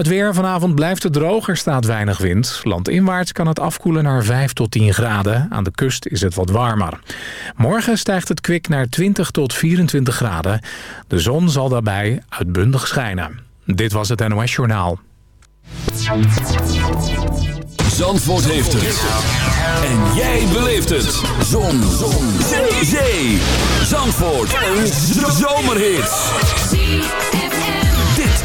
Het weer vanavond blijft het droog, er staat weinig wind. Landinwaarts kan het afkoelen naar 5 tot 10 graden. Aan de kust is het wat warmer. Morgen stijgt het kwik naar 20 tot 24 graden. De zon zal daarbij uitbundig schijnen. Dit was het NOS Journaal. Zandvoort heeft het. En jij beleeft het. Zon. zon. Zee. Zee. Zandvoort. Een zomerhit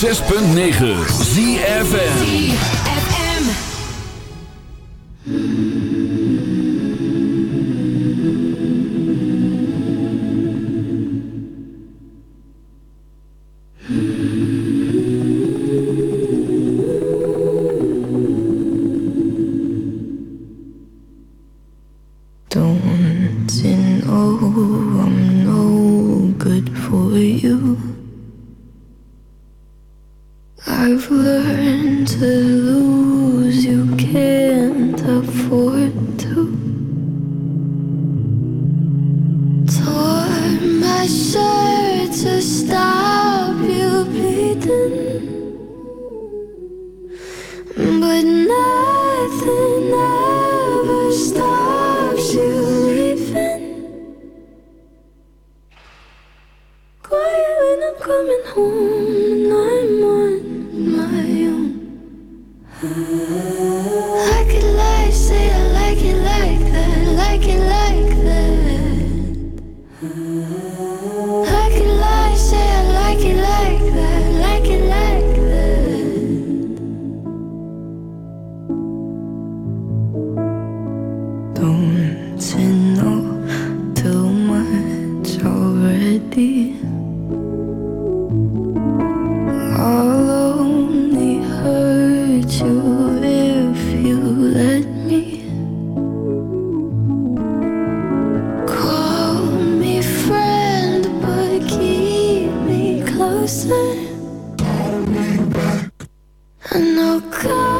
106.9 ZFN I know it's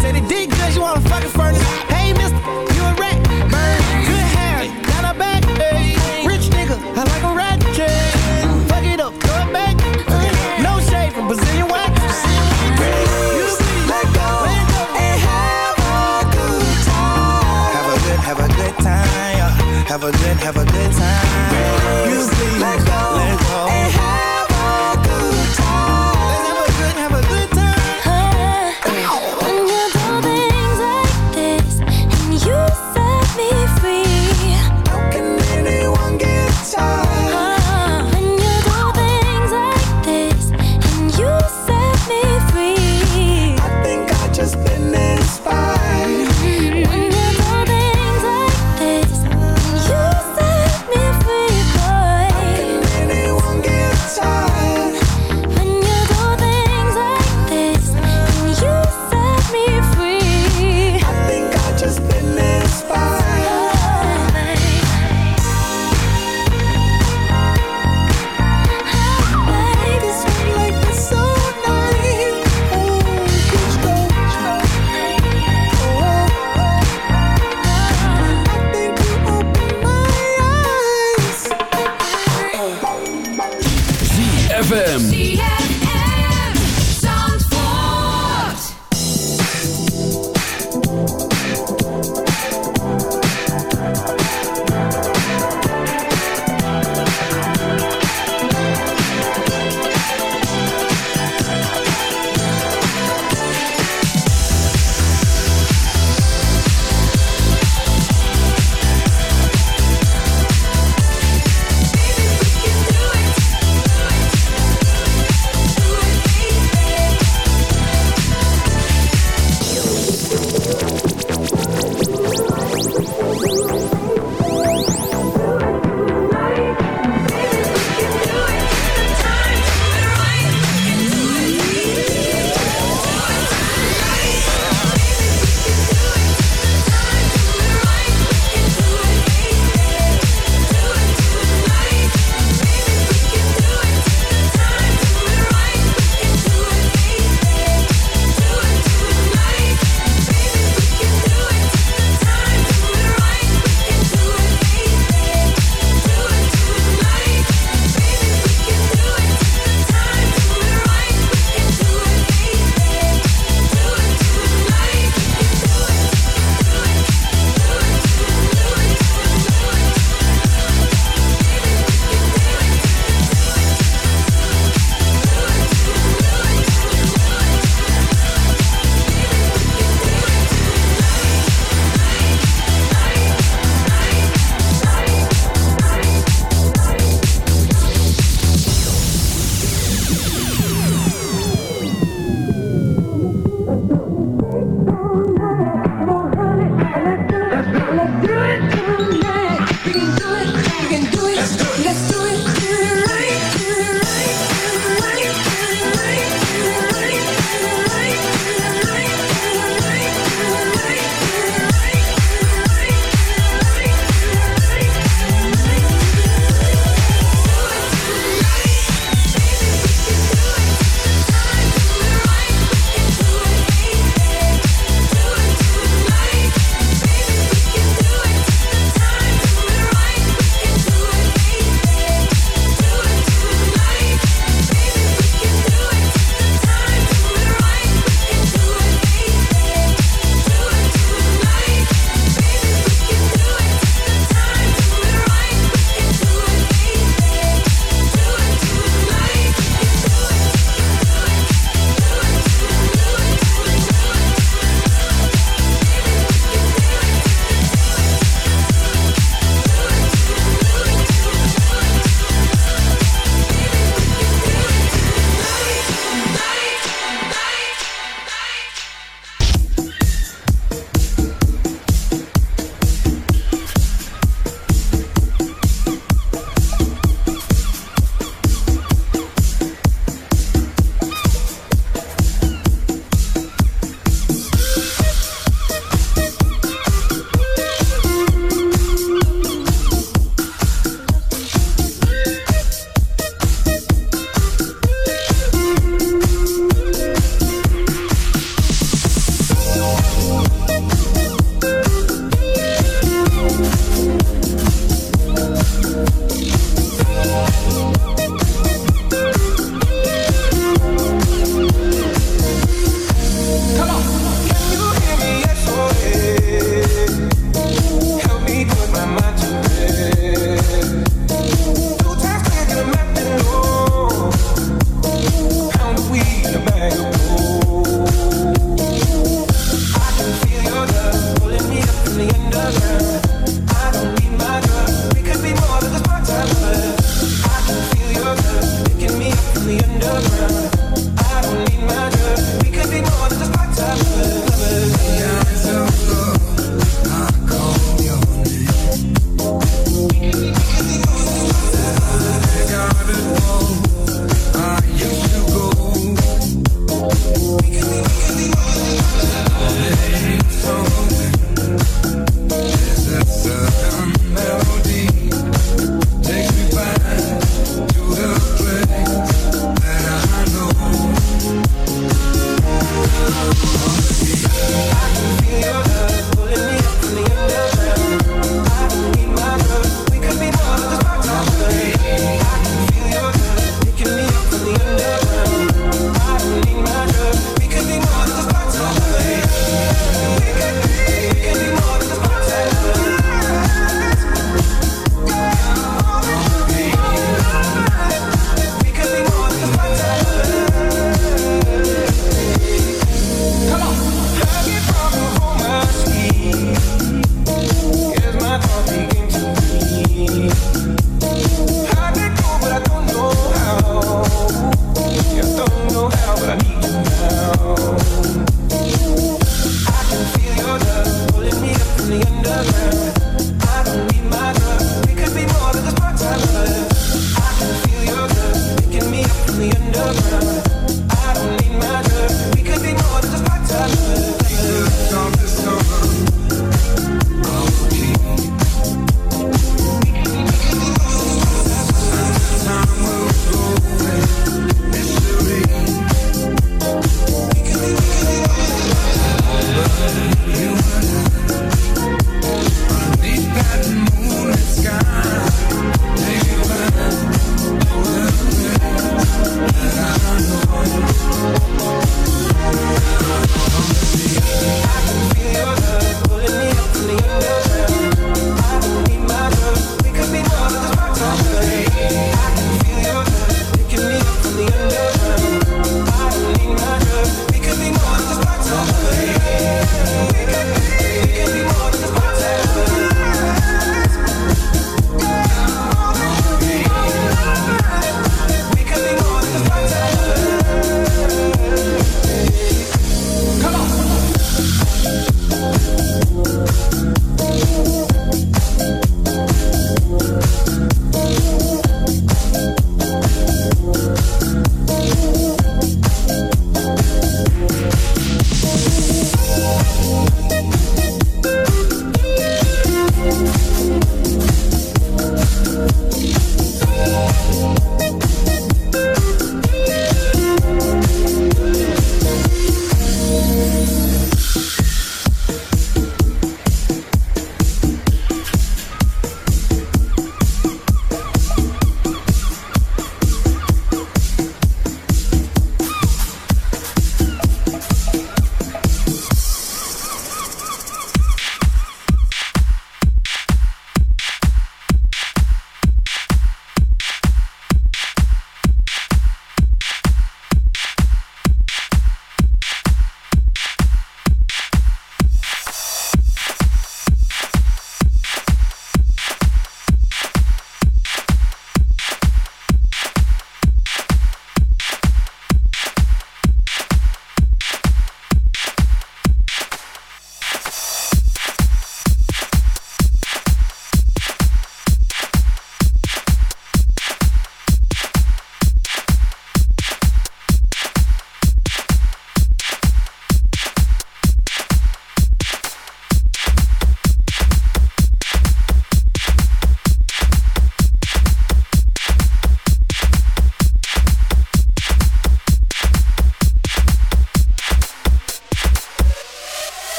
said it did good, you wanna fucking furnace.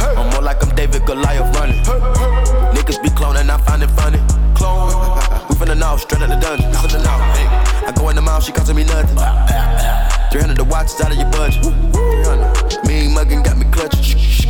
I'm more like I'm David Goliath running. Niggas be cloning, I find it funny. Clone. We finna know, straight out the dungeon. Finna know. Hey. I go in the mouth, she costing me nothing. 300 the watch is out of your budget. 300. Mean muggin' got me clutching.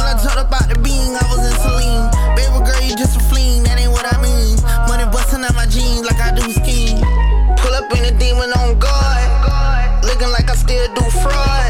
when I talked about the bean, I was in saline. Baby girl, you just a fleen, that ain't what I mean. Money busting out my jeans like I do skiing. Pull up in a demon on guard. Looking like I still do fraud.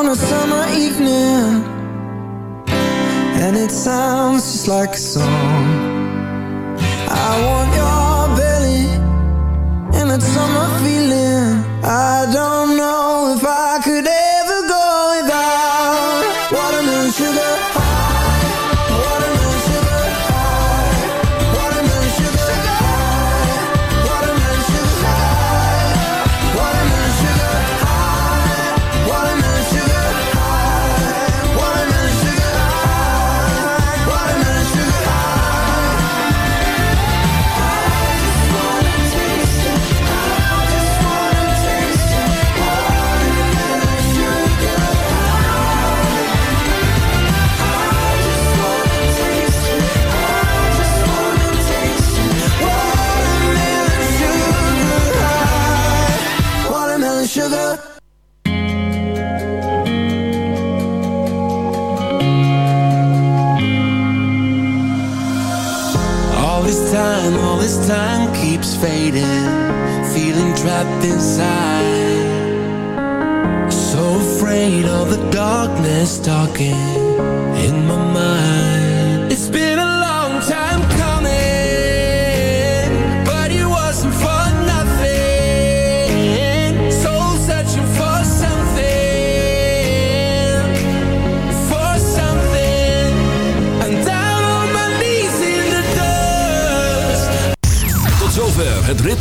on a summer evening. And it sounds just like a song. I want your belly And that summer feeling.